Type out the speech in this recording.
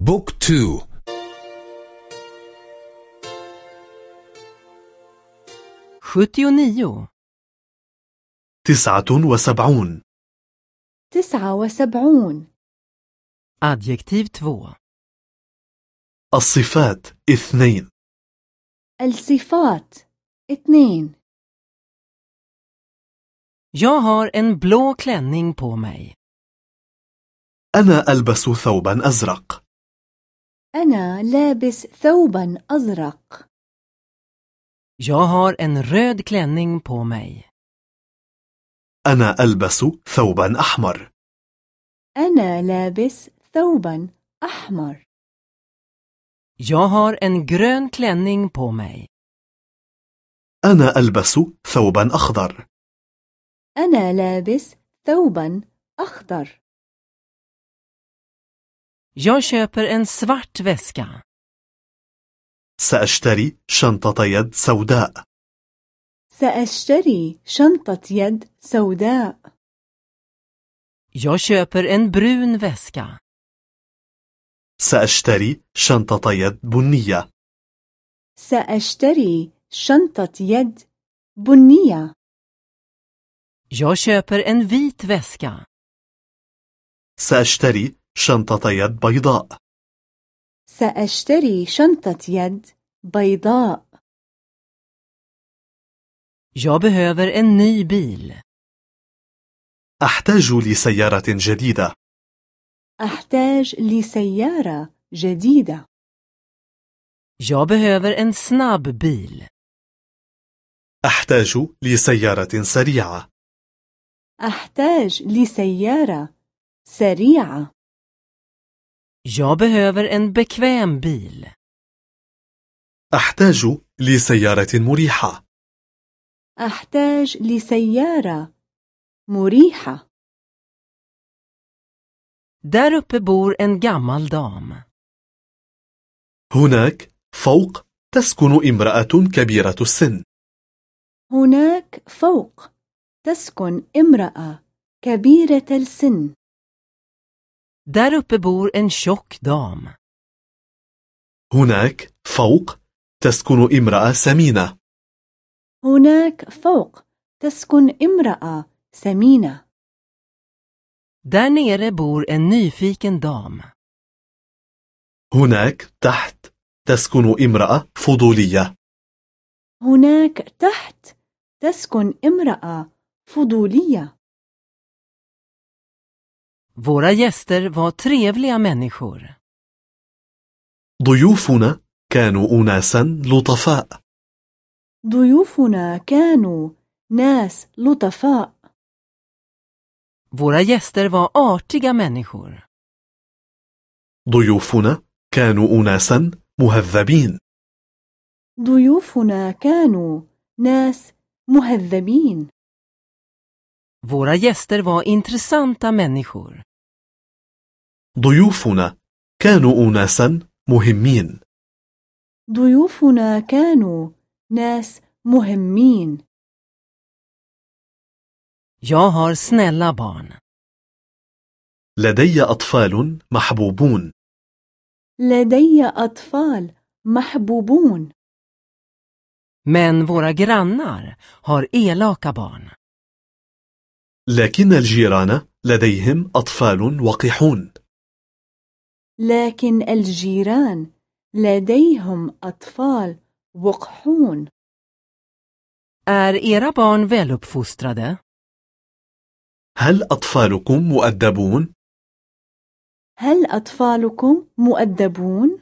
بوك تو تسعة وسبعون تسعة وسبعون adjektiv 2. الصفات اثنين الصفات اثنين Jag har en blå klänning på mig. أنا ألبس ثوبا أزرق أنا لابس ثوبا أزرق. Jag har en röd klänning på mig. أنا ألبس ثوبا أحمر. أنا لابس ثوبا أحمر. Jag har en grön klänning på mig. أنا ألبس ثوبا أخضر. أنا لابس ثوبا أخضر. Jag köper en svart väska. سأشتري شنطة يد سوداء سأشتري شنطة يد سوداء Jag köper en brun väska. سأشتري شنطة يد بنية سأشتري شنطة يد بنية Jag köper en vit väska. سأشتري شنطة يد بيضاء. سأشتري شنطة يد بيضاء. Jag behöver en ny bil. أحتاج لسيارة جديدة. أحتاج لسيارة جديدة. Jag behöver en snabb bil. أحتاج لسيارة سريعة. أحتاج لسيارة سريعة. Jag behöver en bekväm bil. أحتاج لسيارة مريحة أحتاج لسيارة مريحة Där uppe bor en gammal dam. هناك فوق تسكن امرأة كبيرة السن هناك فوق تسكن امرأة كبيرة السن Där uppe bor en tjock dam. هناك فوق تسكن امرأة سمينة هناك فوق تسكن امرأة سمينة Där nere bor en nyfiken dam. هناك تحت تسكن امرأة فضولية هناك تحت تسكن امرأة فضولية Våra gäster var trevliga människor. ضيوفنا كانوا أناسا لطفاء ضيوفنا كانوا ناس لطفاء Våra gäster var artiga människor. ضيوفنا كانوا أناسا مهذبين ضيوفنا كانوا ناس مهذبين Våra gäster var intressanta människor. ضيوفنا كانوا أناسا مهمين. ضيوفنا كانوا ناس مهمين. Jag har snälla barn. لدي أطفال محبوبون. لدي أطفال محبوبون. Men våra grannar har elaka barn. لكن الجيران لديهم أطفال وقحون. لكن الجيران لديهم أطفال وقحون Är era barn väluppfostrade? هل أطفالكم مؤدبون؟ هل أطفالكم مؤدبون؟